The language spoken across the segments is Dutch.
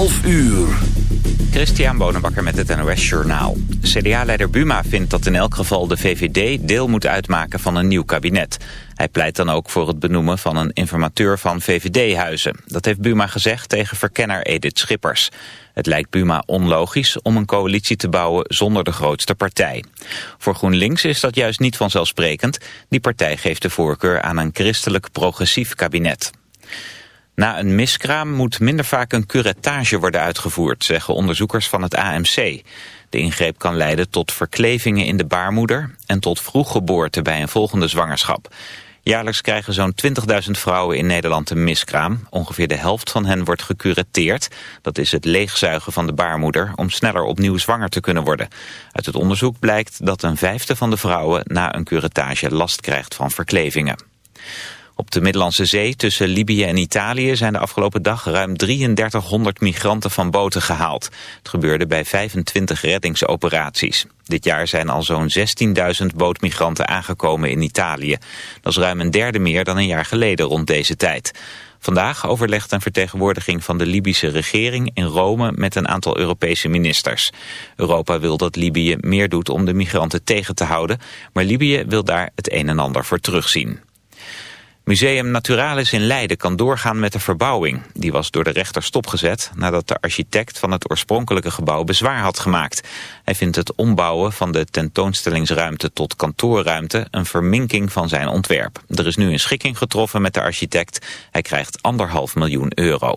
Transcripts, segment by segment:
12 uur. Christian Bonenbakker met het NOS Journaal. CDA-leider Buma vindt dat in elk geval de VVD deel moet uitmaken van een nieuw kabinet. Hij pleit dan ook voor het benoemen van een informateur van VVD-huizen. Dat heeft Buma gezegd tegen verkenner Edith Schippers. Het lijkt Buma onlogisch om een coalitie te bouwen zonder de grootste partij. Voor GroenLinks is dat juist niet vanzelfsprekend. Die partij geeft de voorkeur aan een christelijk progressief kabinet. Na een miskraam moet minder vaak een curettage worden uitgevoerd, zeggen onderzoekers van het AMC. De ingreep kan leiden tot verklevingen in de baarmoeder en tot vroeggeboorte bij een volgende zwangerschap. Jaarlijks krijgen zo'n 20.000 vrouwen in Nederland een miskraam. Ongeveer de helft van hen wordt gecureteerd. Dat is het leegzuigen van de baarmoeder om sneller opnieuw zwanger te kunnen worden. Uit het onderzoek blijkt dat een vijfde van de vrouwen na een curettage last krijgt van verklevingen. Op de Middellandse Zee tussen Libië en Italië zijn de afgelopen dag ruim 3300 migranten van boten gehaald. Het gebeurde bij 25 reddingsoperaties. Dit jaar zijn al zo'n 16.000 bootmigranten aangekomen in Italië. Dat is ruim een derde meer dan een jaar geleden rond deze tijd. Vandaag overlegt een vertegenwoordiging van de Libische regering in Rome met een aantal Europese ministers. Europa wil dat Libië meer doet om de migranten tegen te houden, maar Libië wil daar het een en ander voor terugzien. Museum Naturalis in Leiden kan doorgaan met de verbouwing. Die was door de rechter stopgezet nadat de architect van het oorspronkelijke gebouw bezwaar had gemaakt. Hij vindt het ombouwen van de tentoonstellingsruimte tot kantoorruimte een verminking van zijn ontwerp. Er is nu een schikking getroffen met de architect. Hij krijgt anderhalf miljoen euro.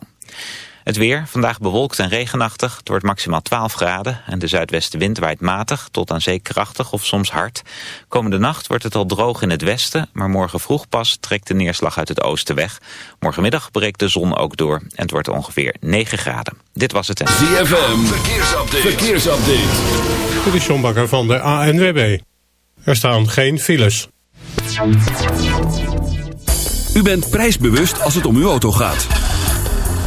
Het weer, vandaag bewolkt en regenachtig. Het wordt maximaal 12 graden en de zuidwestenwind waait matig tot aan zee krachtig of soms hard. Komende nacht wordt het al droog in het westen, maar morgen vroeg pas trekt de neerslag uit het oosten weg. Morgenmiddag breekt de zon ook door en het wordt ongeveer 9 graden. Dit was het en... ZFM, verkeersupdate. verkeersupdate. Dit is John Bakker van de ANWB. Er staan geen files. U bent prijsbewust als het om uw auto gaat.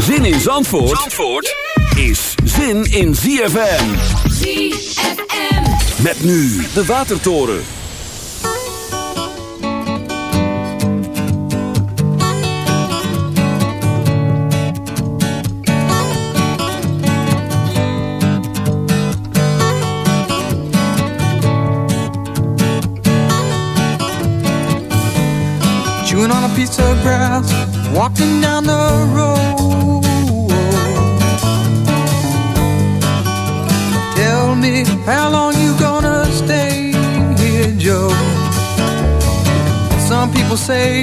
Zin in Zandvoort, Zandvoort is zin in ZFM. ZFM. Met nu de Watertoren. Chewing on a piece of grass, walking down the road. How long you gonna stay here, Joe? Some people say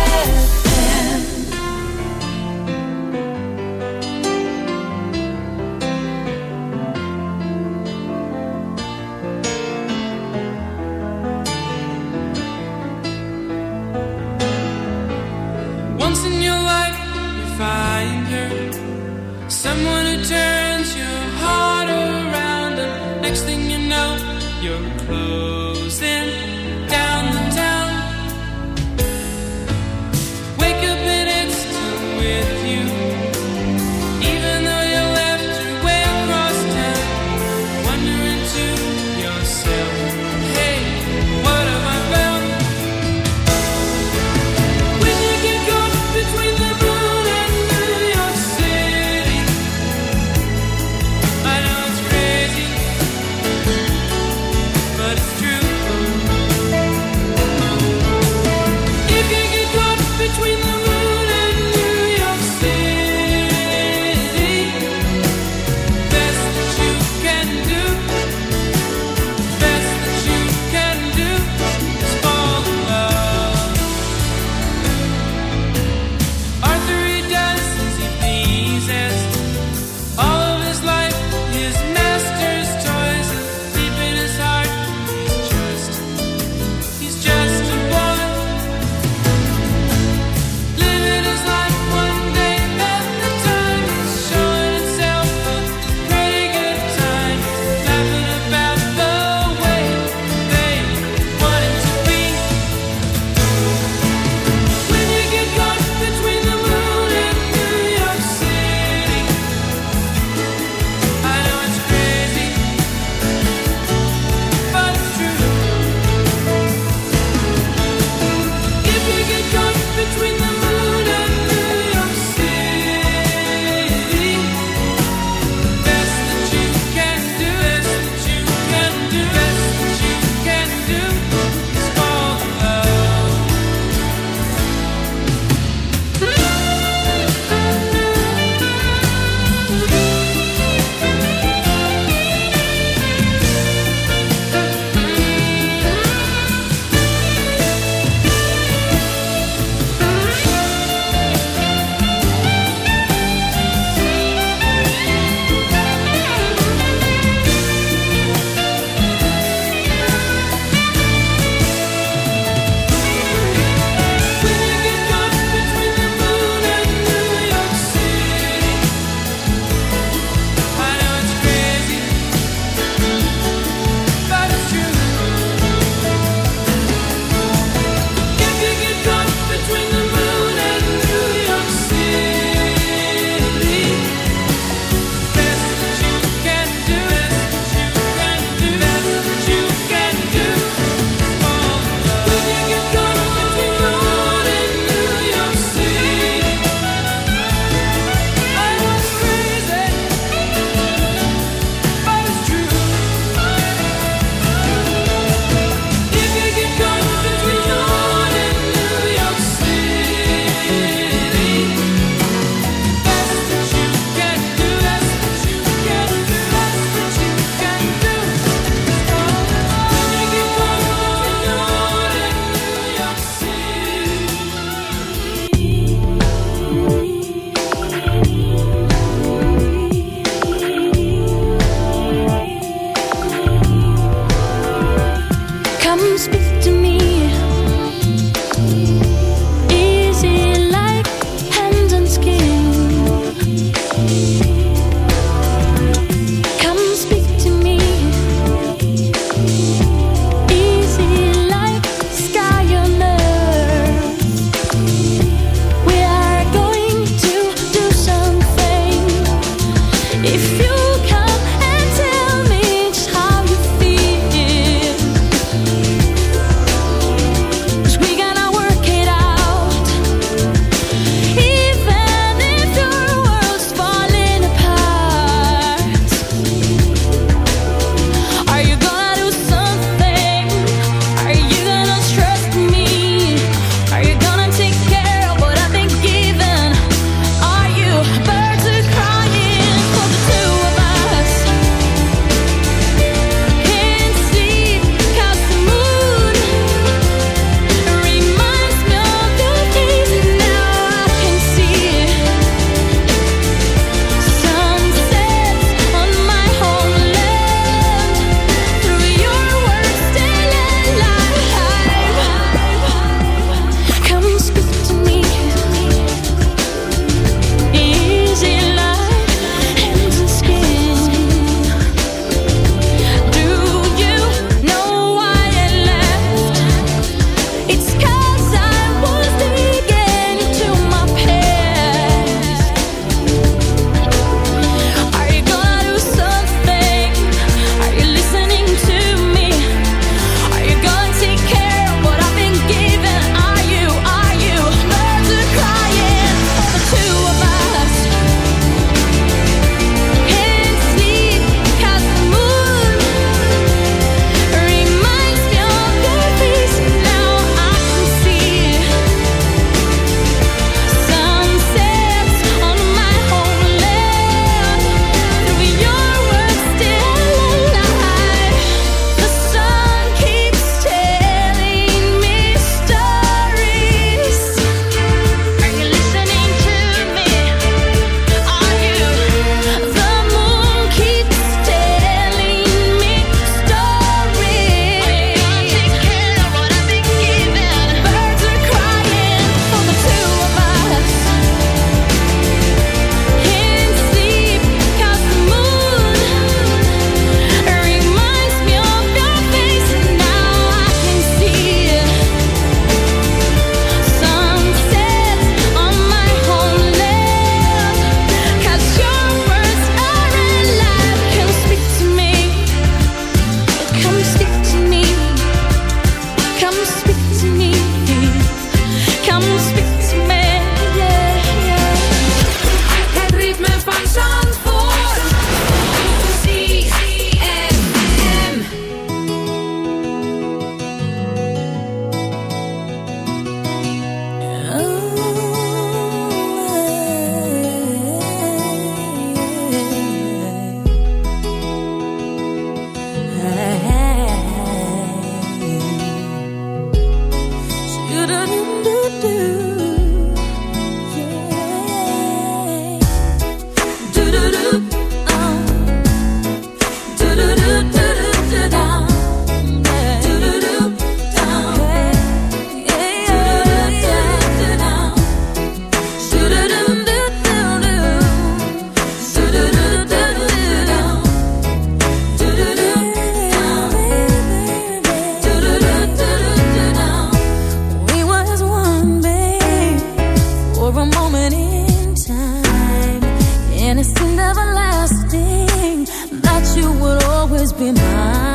If you always be mine.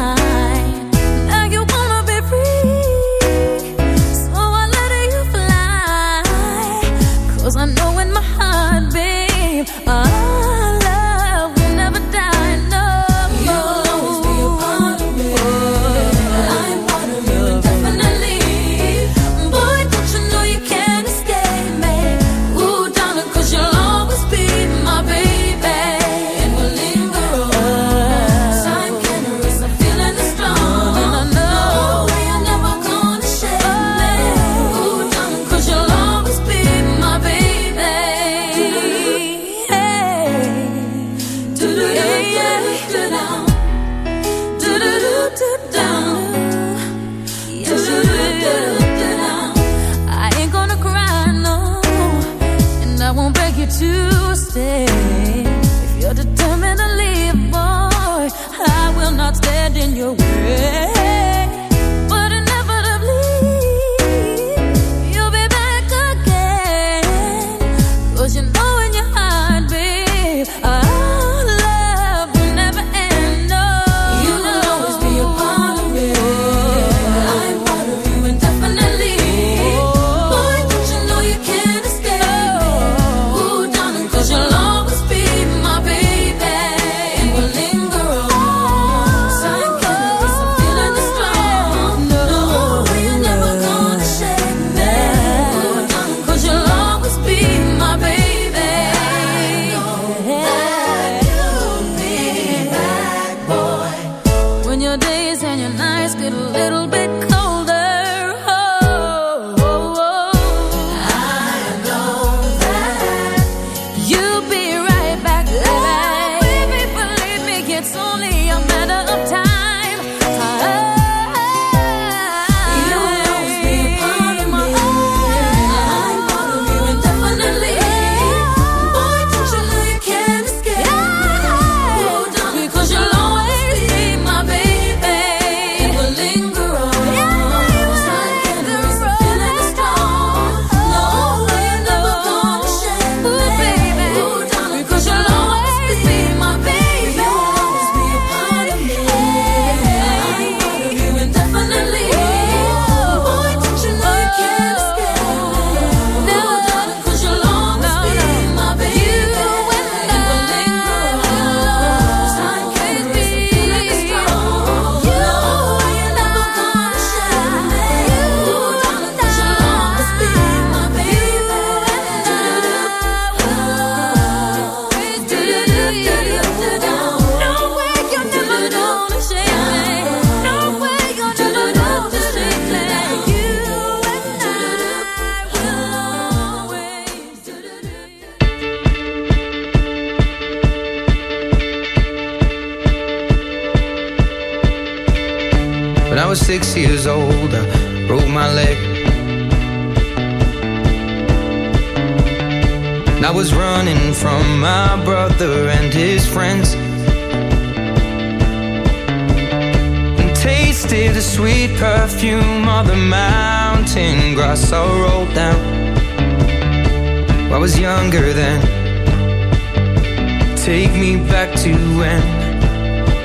take me back to when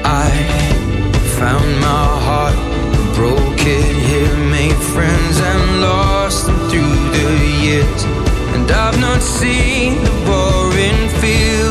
I found my heart, broke it here, made friends and lost them through the years. And I've not seen the boring fields.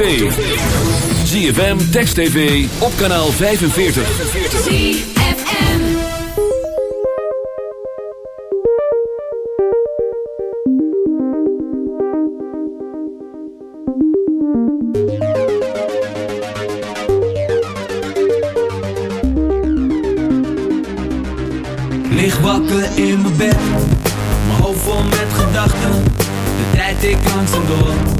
Tv. ZFM, Text TV, op kanaal 45. ZFM. Lig wakker in mijn bed, mijn hoofd vol met gedachten. De tijd ik langzaam door,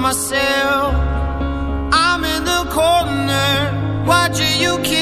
myself. I'm in the corner watching you keep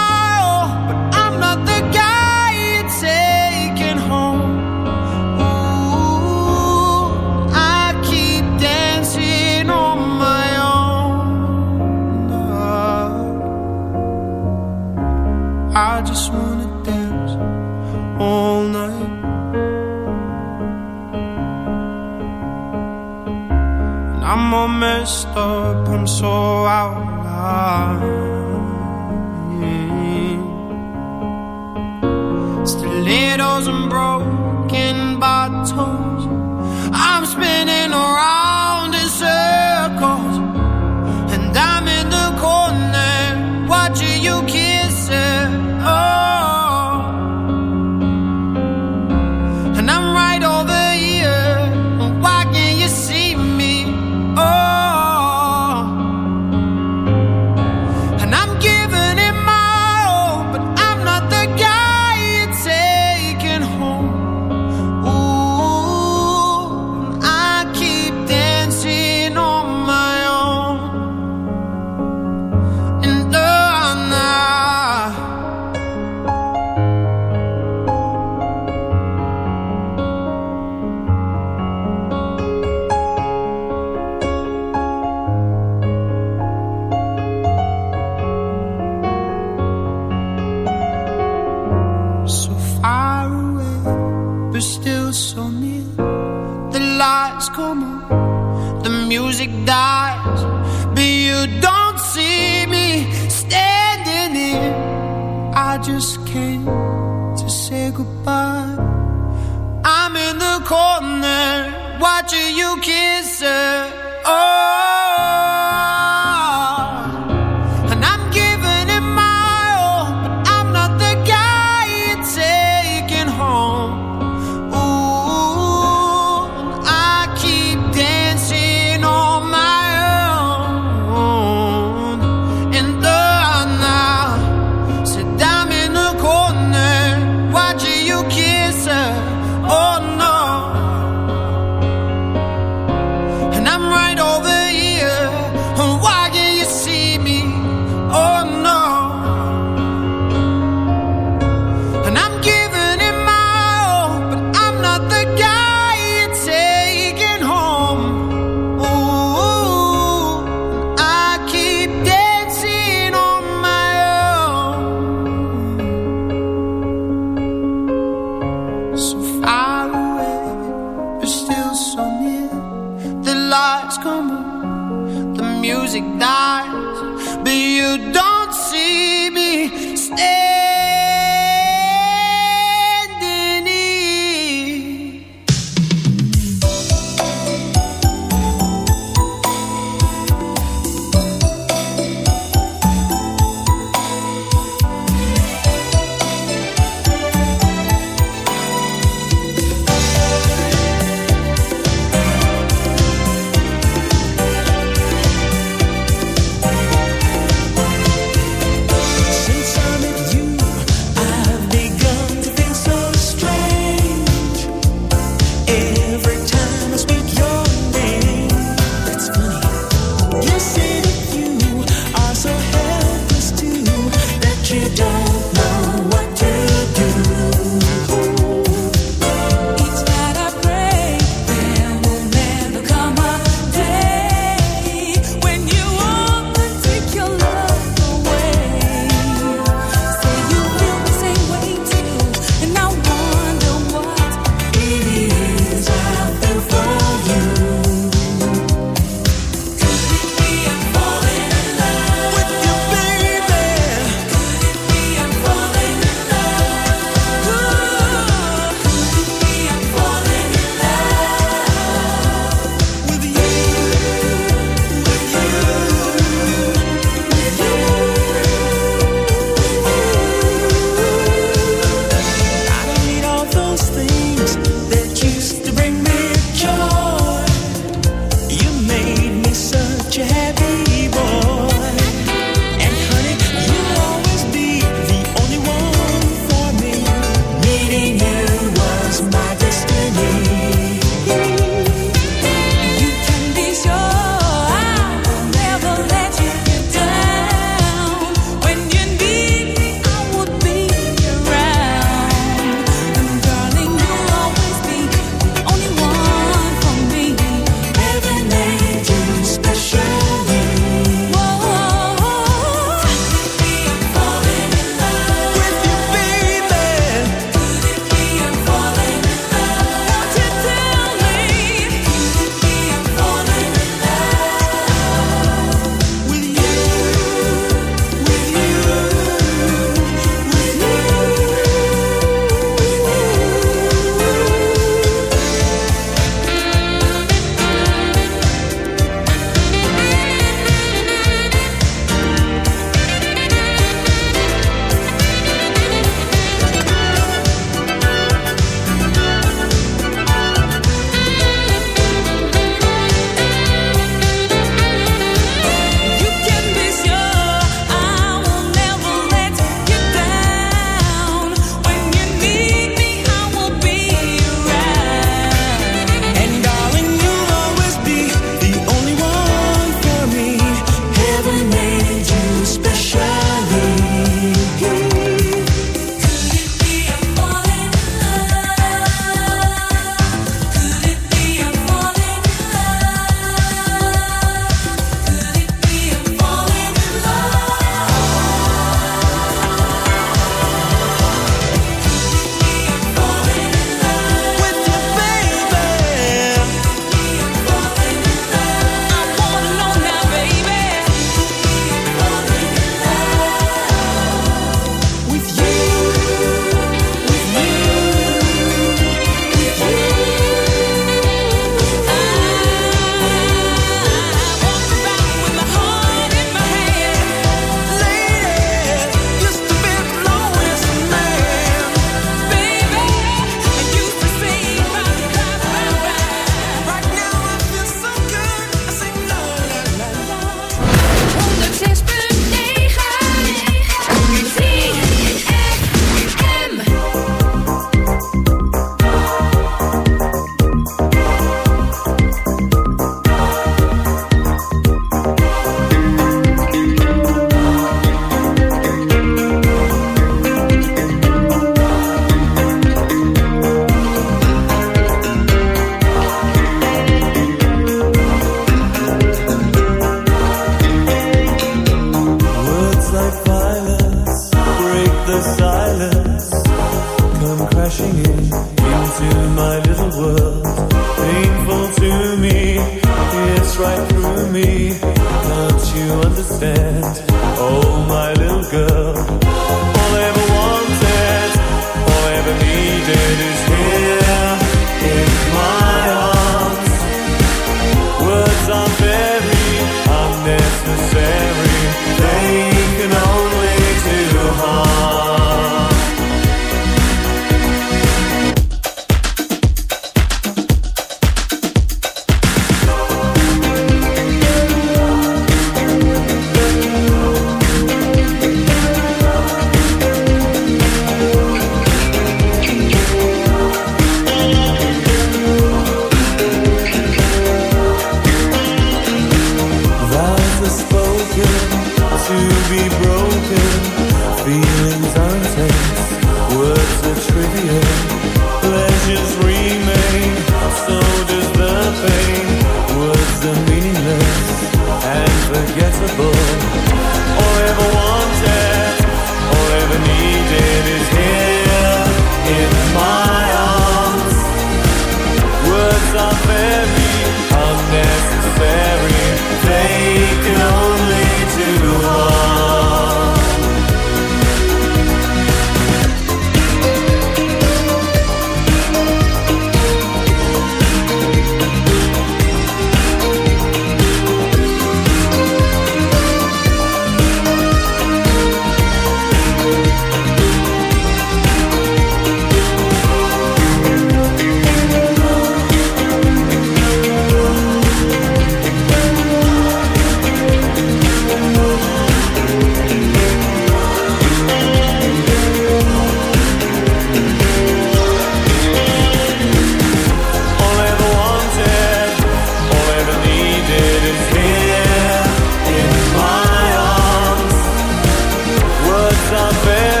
fail